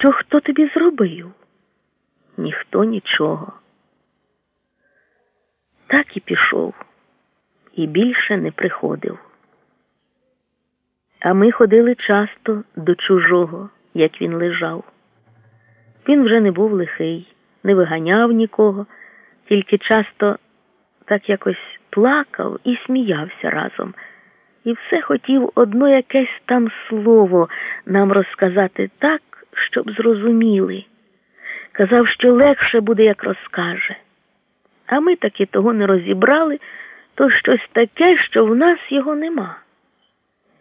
що хто тобі зробив? Ніхто нічого. Так і пішов, і більше не приходив. А ми ходили часто до чужого, як він лежав. Він вже не був лихий, не виганяв нікого, тільки часто так якось плакав і сміявся разом, і все хотів одно якесь там слово нам розказати так, щоб зрозуміли. Казав, що легше буде, як розкаже. А ми таки того не розібрали, то щось таке, що в нас його нема.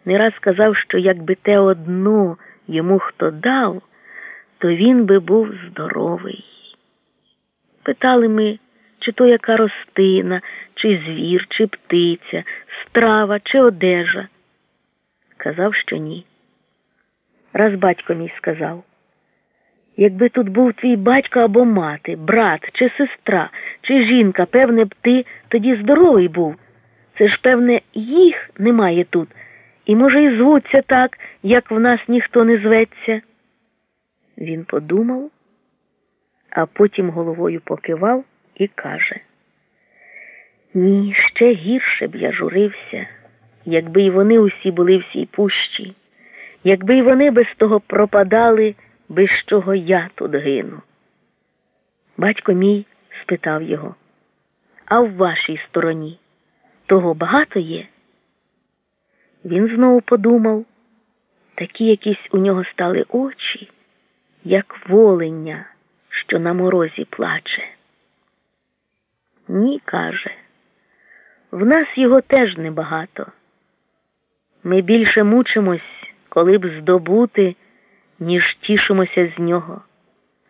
Не раз казав, що якби те одно йому хто дав, то він би був здоровий. Питали ми, чи то яка ростина, чи звір, чи птиця, страва, чи одежа. Казав, що ні. Раз батько мій сказав, якби тут був твій батько або мати, брат, чи сестра, чи жінка, певне б ти тоді здоровий був. Це ж, певне, їх немає тут. І, може, і звуться так, як в нас ніхто не зветься. Він подумав, а потім головою покивав і каже: Ні, ще гірше б я журився, якби й вони усі були в сій пущі, якби й вони без того пропадали, без чого я тут гину. Батько мій спитав його, а в вашій стороні того багато є? Він знову подумав, такі якісь у нього стали очі, як воленя, що на морозі плаче. Ні, каже, в нас його теж небагато. Ми більше мучимось, коли б здобути, ніж тішимося з нього.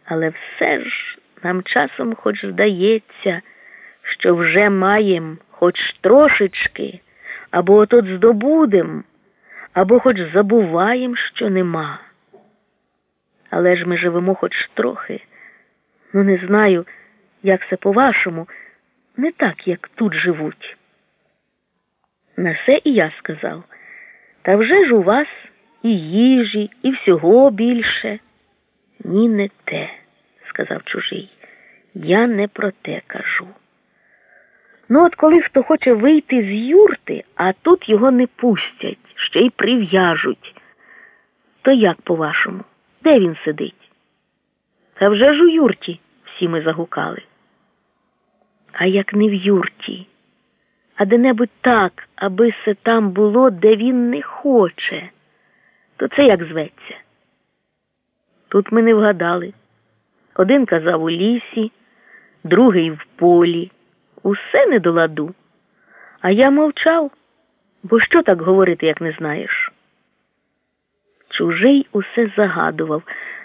Але все ж нам часом хоч здається, що вже маєм хоч трошечки або отот здобудем, або хоч забуваєм, що нема. Але ж ми живемо хоч трохи. Ну, не знаю, як це по-вашому, не так, як тут живуть. На все і я сказав, та вже ж у вас і їжі, і всього більше. Ні, не те, сказав чужий. Я не про те кажу. Ну, от коли хто хоче вийти з юрти, а тут його не пустять, ще й прив'яжуть. То як, по-вашому, де він сидить? Та вже ж у юрті, всі ми загукали. А як не в юрті, а де-небудь так, аби се там було, де він не хоче, то це як зветься. Тут ми не вгадали. Один казав у лісі, другий в полі усе не до ладу. А я мовчав, бо що так говорити, як не знаєш? Чужий усе загадував.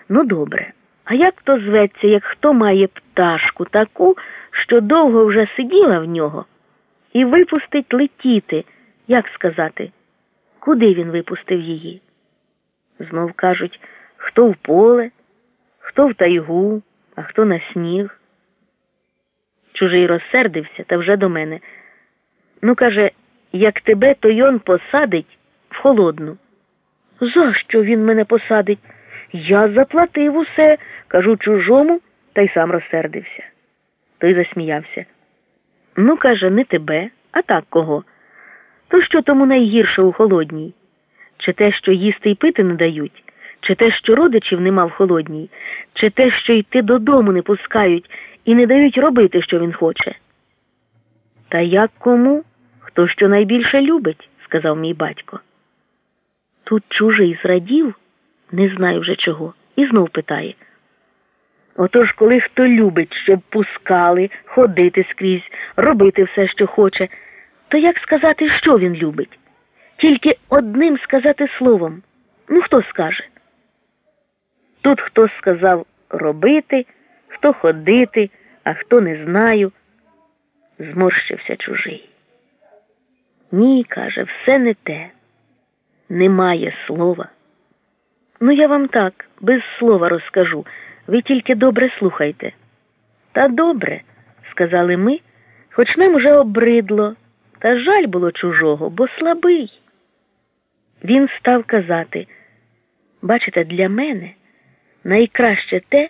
Ну, добре, а як то зветься, як хто має пташку таку, що довго вже сиділа в нього, і випустить летіти, як сказати, куди він випустив її? Знов кажуть, хто в поле, хто в тайгу, а хто на сніг. Чужий розсердився та вже до мене. Ну, каже, як тебе, то йон посадить в холодну. За що він мене посадить? Я заплатив усе, кажу чужому, та й сам розсердився. Той засміявся. Ну, каже, не тебе, а так кого? То що тому найгірше у холодній? Чи те, що їсти й пити не дають, чи те, що родичів нема в холодній, чи те, що йти додому не пускають і не дають робити, що він хоче. Та як кому? Хто що найбільше любить, сказав мій батько. Тут чужий зрадів, не знаю вже чого, і знов питає. Отож, коли хто любить, щоб пускали, ходити скрізь, робити все, що хоче, то як сказати, що він любить? Тільки одним сказати словом. Ну, хто скаже? Тут хто сказав робити хто ходити, а хто не знаю. Зморщився чужий. Ні, каже, все не те. Немає слова. Ну, я вам так, без слова розкажу. Ви тільки добре слухайте. Та добре, сказали ми, хоч нам уже обридло, та жаль було чужого, бо слабий. Він став казати, бачите, для мене найкраще те,